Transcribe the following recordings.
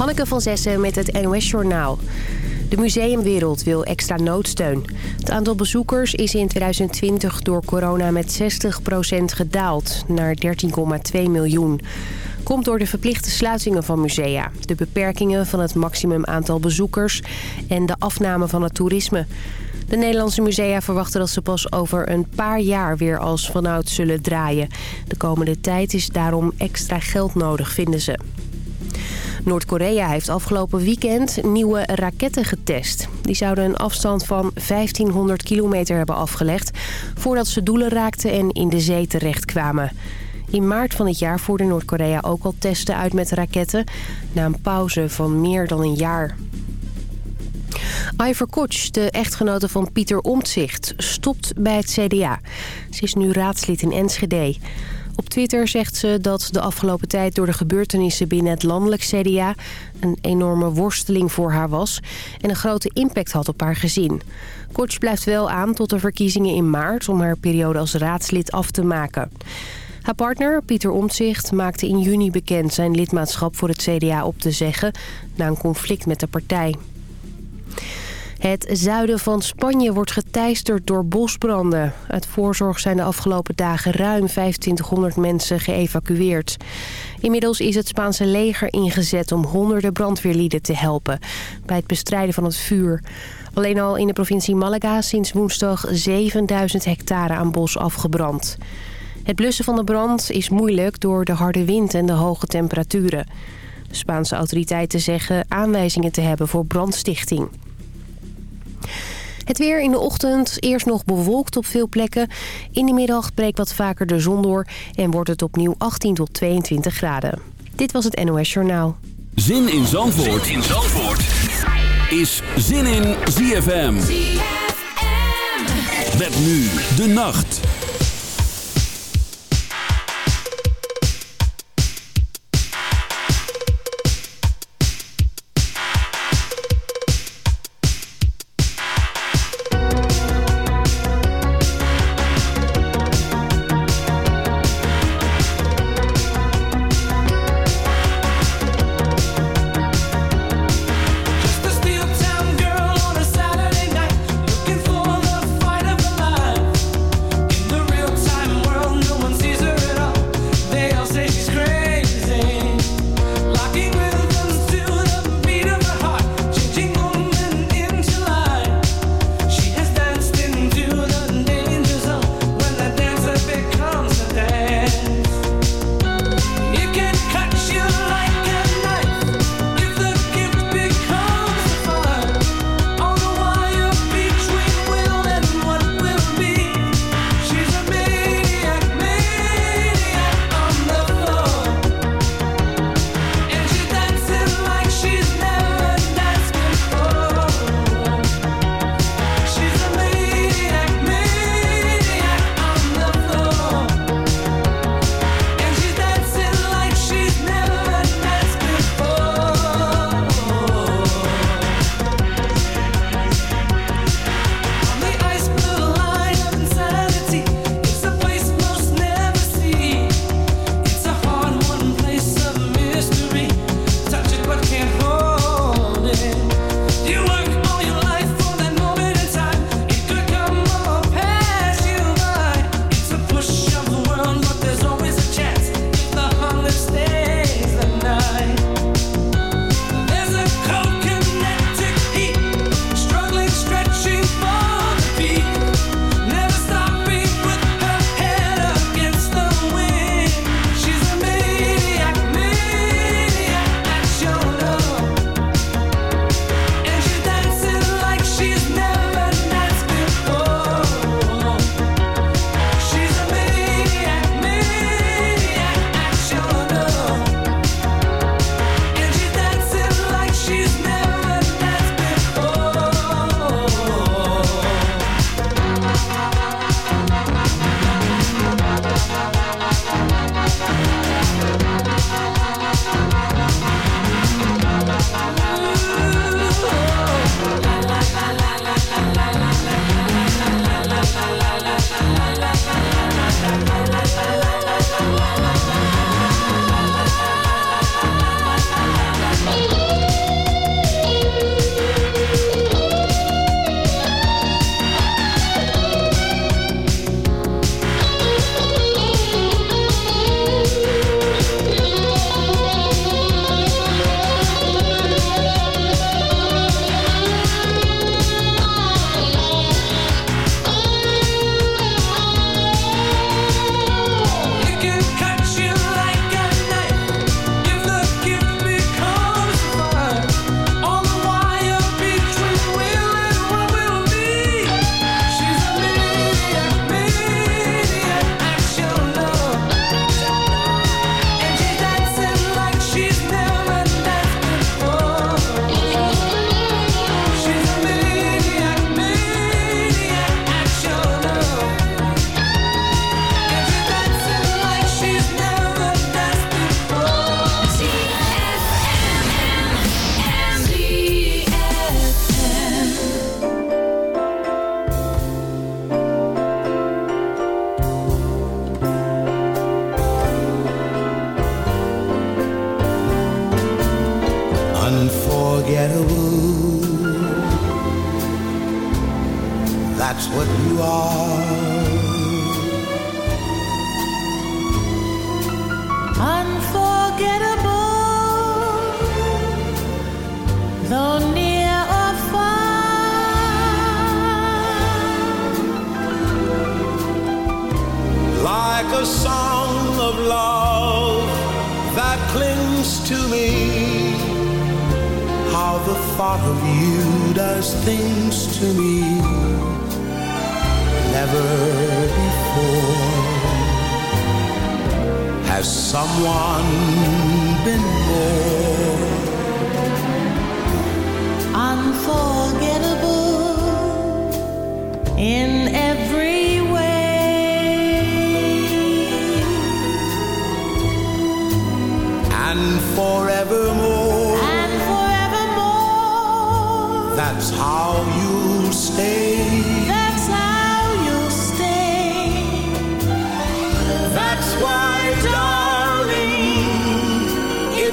Hanneke van Zessen met het NOS Journaal. De museumwereld wil extra noodsteun. Het aantal bezoekers is in 2020 door corona met 60% gedaald naar 13,2 miljoen. Komt door de verplichte sluitingen van musea, de beperkingen van het maximum aantal bezoekers en de afname van het toerisme. De Nederlandse musea verwachten dat ze pas over een paar jaar weer als vanuit zullen draaien. De komende tijd is daarom extra geld nodig, vinden ze. Noord-Korea heeft afgelopen weekend nieuwe raketten getest. Die zouden een afstand van 1500 kilometer hebben afgelegd... voordat ze doelen raakten en in de zee terechtkwamen. In maart van het jaar voerde Noord-Korea ook al testen uit met raketten... na een pauze van meer dan een jaar. Iver Koch, de echtgenote van Pieter Omtzigt, stopt bij het CDA. Ze is nu raadslid in Enschede. Op Twitter zegt ze dat de afgelopen tijd door de gebeurtenissen binnen het landelijk CDA... een enorme worsteling voor haar was en een grote impact had op haar gezin. Koch blijft wel aan tot de verkiezingen in maart om haar periode als raadslid af te maken. Haar partner, Pieter Omtzigt, maakte in juni bekend zijn lidmaatschap voor het CDA op te zeggen... na een conflict met de partij. Het zuiden van Spanje wordt geteisterd door bosbranden. Uit voorzorg zijn de afgelopen dagen ruim 2500 mensen geëvacueerd. Inmiddels is het Spaanse leger ingezet om honderden brandweerlieden te helpen... bij het bestrijden van het vuur. Alleen al in de provincie Malaga sinds woensdag 7000 hectare aan bos afgebrand. Het blussen van de brand is moeilijk door de harde wind en de hoge temperaturen. De Spaanse autoriteiten zeggen aanwijzingen te hebben voor brandstichting. Het weer in de ochtend eerst nog bewolkt op veel plekken. In de middag breekt wat vaker de zon door en wordt het opnieuw 18 tot 22 graden. Dit was het NOS Journaal. Zin in Zandvoort, zin in Zandvoort. is Zin in ZFM. ZFM. Met nu de nacht.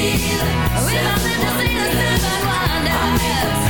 feel. Without the destiny, the silver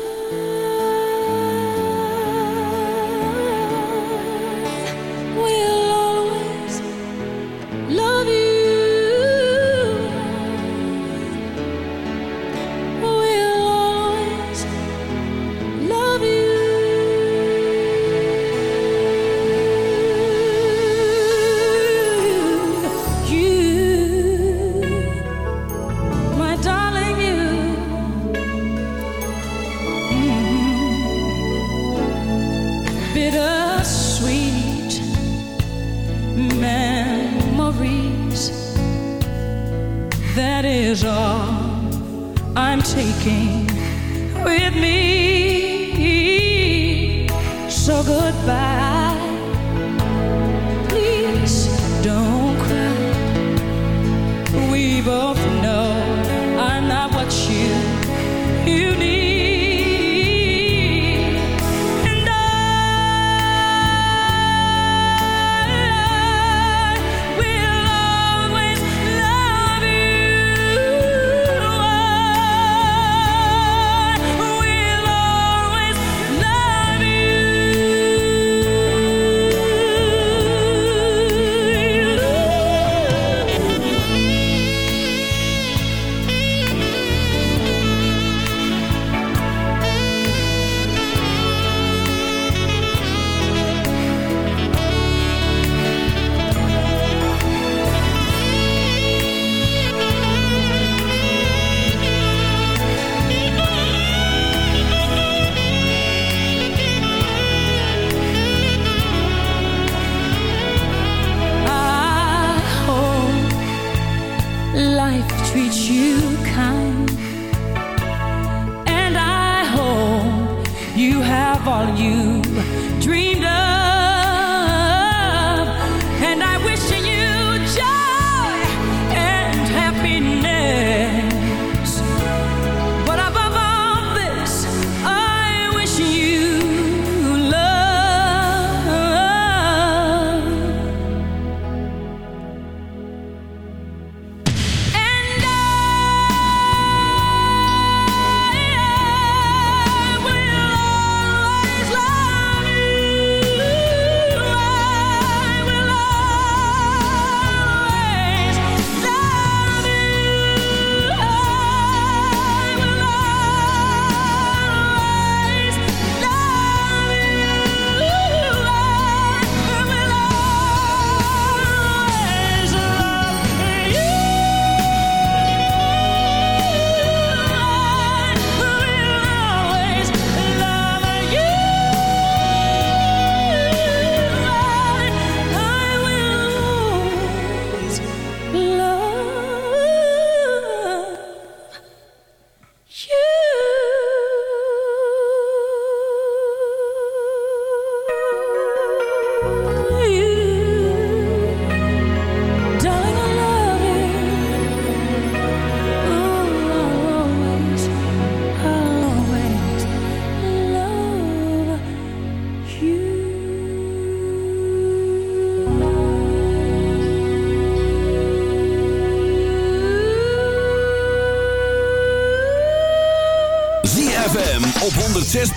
love I'm taking with me. So goodbye.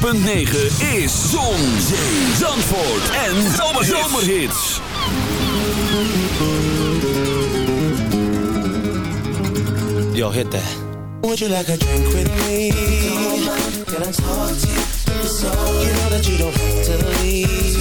106.9 is Zon, Zee, Zandvoort en Zomerhits. Yo, hit that. Would you like a drink with me? Can I talk to you? So you know that you don't have to leave.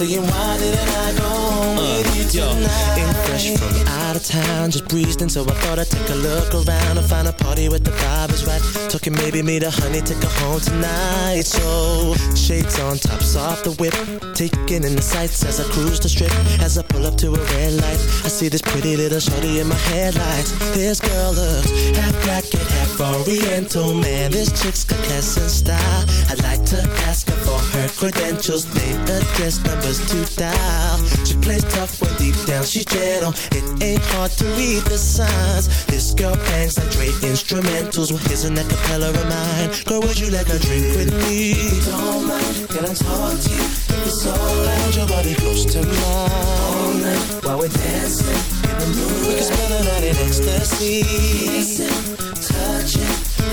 Saying why didn't I go home uh, with you tonight? Yo. Ain't fresh from out of town, just breezed in, so I thought I'd take a look around and find a party with the vibe is right. Talking maybe meet a honey, take her home tonight. So shades on, tops off the whip, taking in the sights as I cruise the strip. As I pull up to a red light, I see this pretty little shorty in my headlights. This girl looks half black and half oriental, man. This chick's got and style. I like to ask her for her credentials, name, address, numbers to dial. She plays tough when deep down she's gentle. It ain't hard to read the signs. This girl bangs like Dre instrumentals. Well, here's an acapella of mine. Girl, would you like a drink with me? Don't mind, can I talk to you? It's alright, your body close to mine. All night while we're dancing in the moonlight. We can spend the night in ecstasy. Kissing,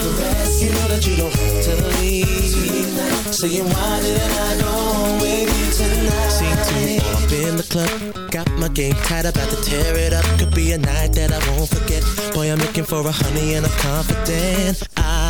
caressing. You know that you don't have to leave Saying why didn't I go with you tonight? Seem to up in the club Got my game tight, about to tear it up. Could be a night that I won't forget. Boy, I'm looking for a honey and I'm confident. I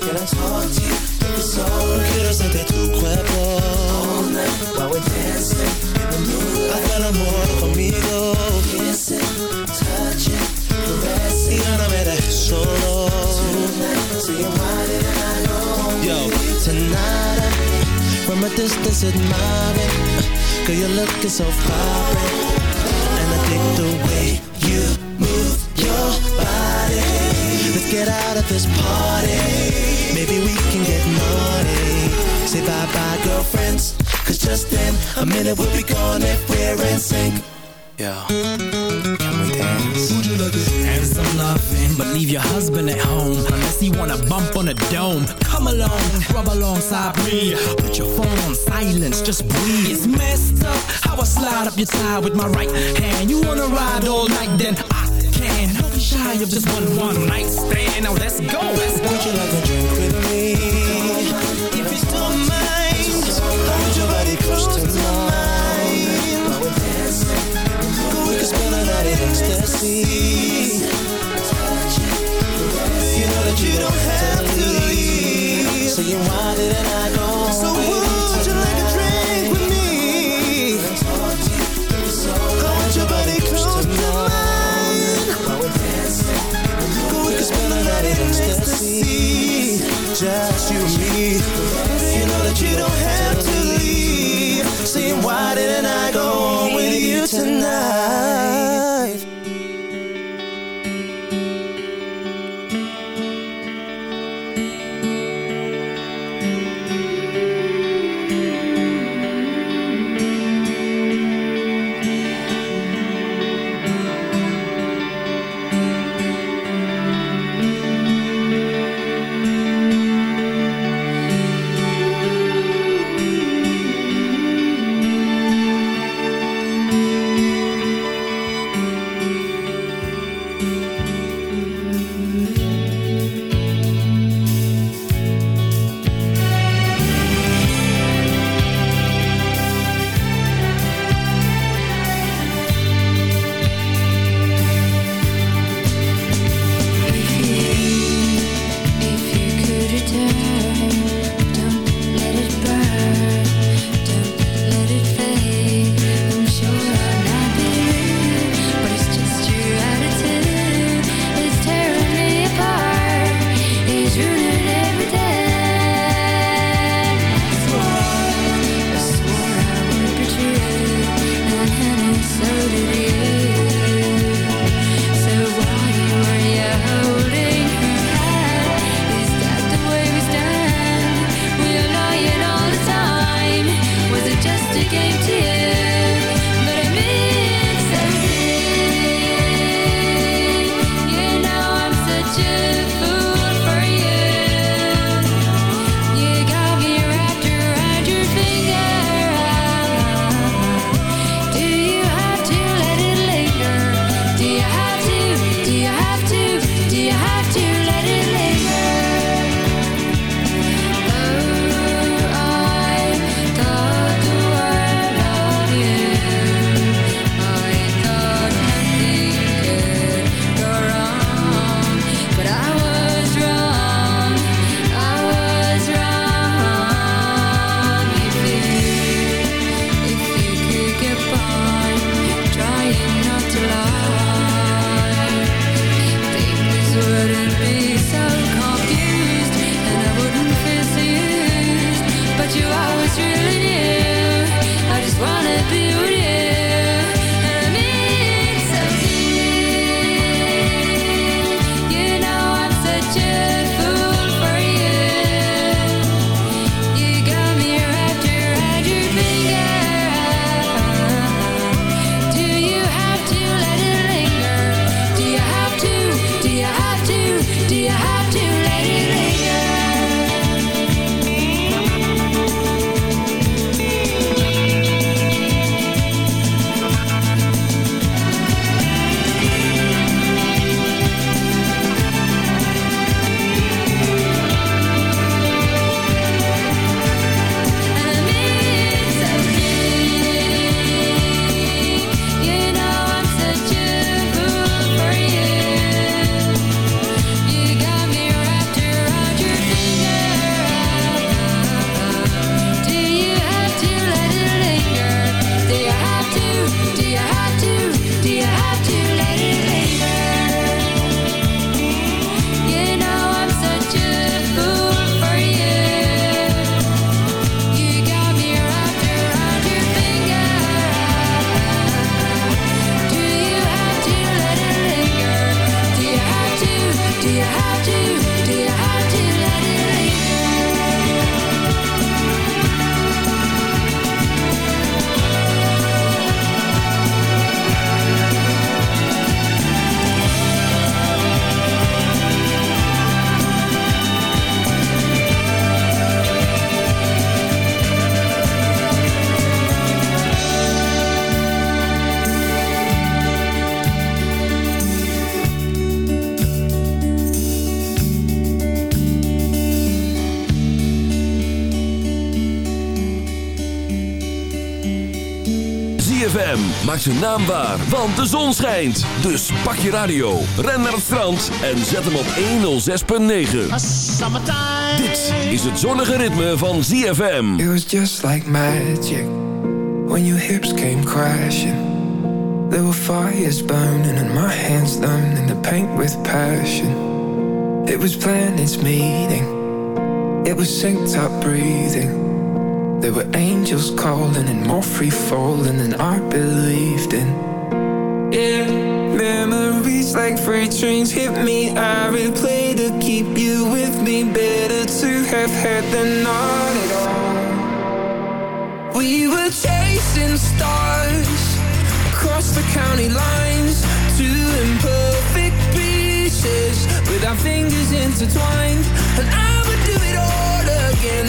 Can I talk to you? Cuerpo All night while we're dancing in the moonlight solo Tonight, saying why didn't I know tonight From a distance admiring Girl, you're looking so fine And I dig the way you Let's get out of this party Maybe we can get naughty Say bye-bye, girlfriends Cause just in a minute we'll be gone if we're in sync Yeah Can we dance. And some loving, but leave your husband at home unless he wanna bump on a dome. Come along, rub alongside me. Put your phone on silence, just breathe. It's messed up how I slide up your tie with my right hand. You wanna ride all night, then I can. Don't be shy of just one one night stand. Now let's go, let's go. Would you like a drink with me? If you don't mind, hold your body close to mine. While we're dancing spend the night in ecstasy. You know that you don't have to leave. So you why didn't I go? see just you and me. You know that you don't have to leave. Saying why didn't I go on with you tonight? Zijn naam waar, want de zon schijnt. Dus pak je radio, ren naar het strand en zet hem op 106.9. Dit is het zonnige ritme van ZFM. It was just like magic When your hips came crashing There were fires burning and my hands learning to paint with passion It was planets meeting It was synced up breathing There were angels calling and more free falling than I believed in. Yeah, memories like freight trains hit me. I replay to keep you with me. Better to have had than not at all. We were chasing stars across the county lines, two imperfect pieces with our fingers intertwined. And I would do it all again,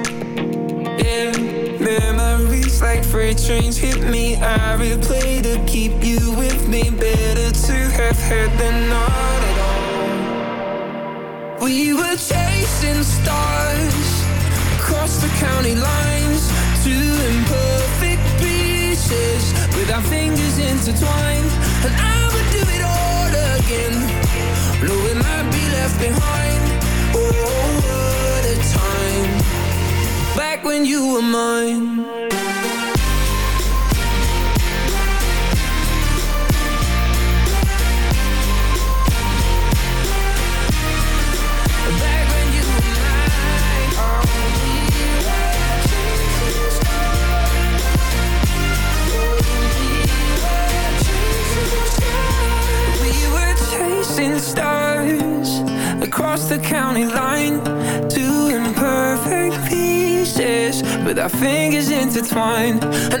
Freight trains hit me. I replay to keep you with me. Better to have had than not at all. We were chasing stars across the county lines, two imperfect pieces with our fingers intertwined, and I would do it all again Knowing I'd be left behind Oh, what a time Back when you were mine intertwined.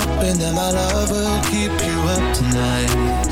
hoping that my love will keep you up tonight.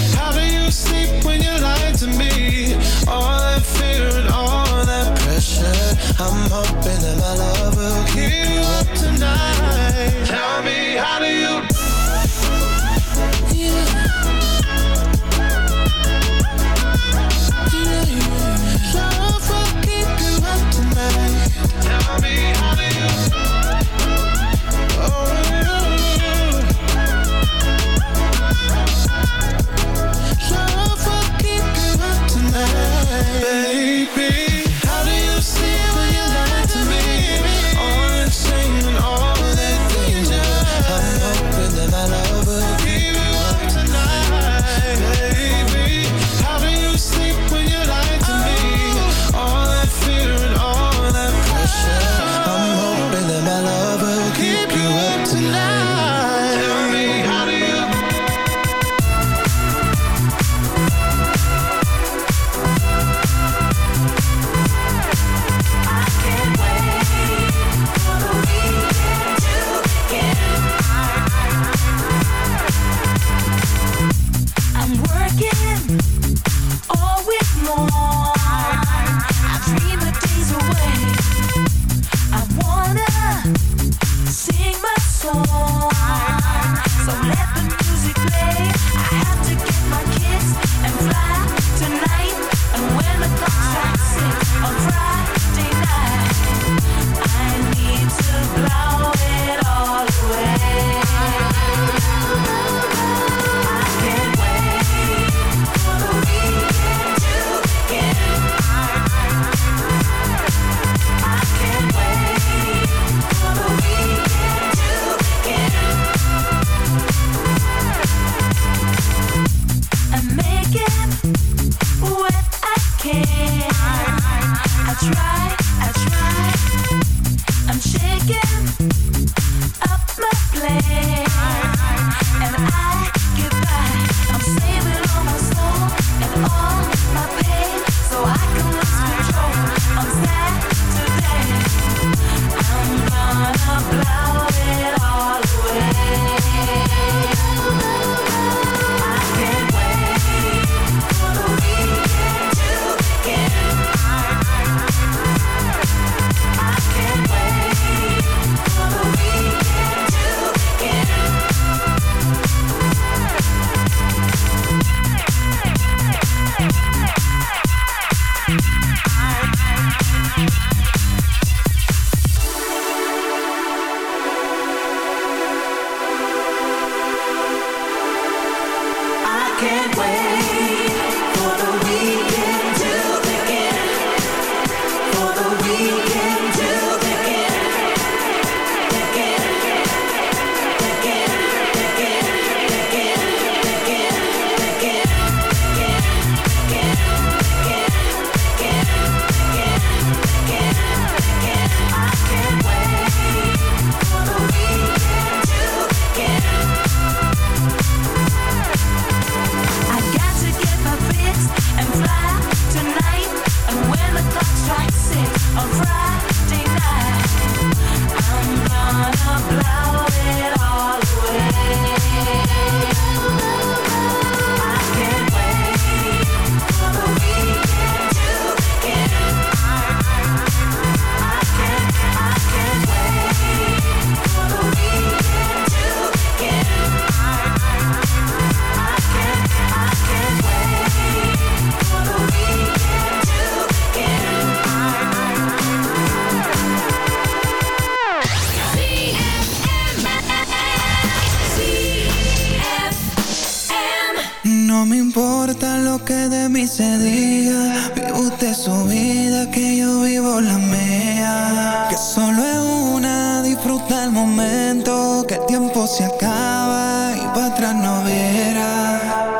disfruta el momento, que el tiempo se acaba y para atrás no verás.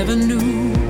never knew.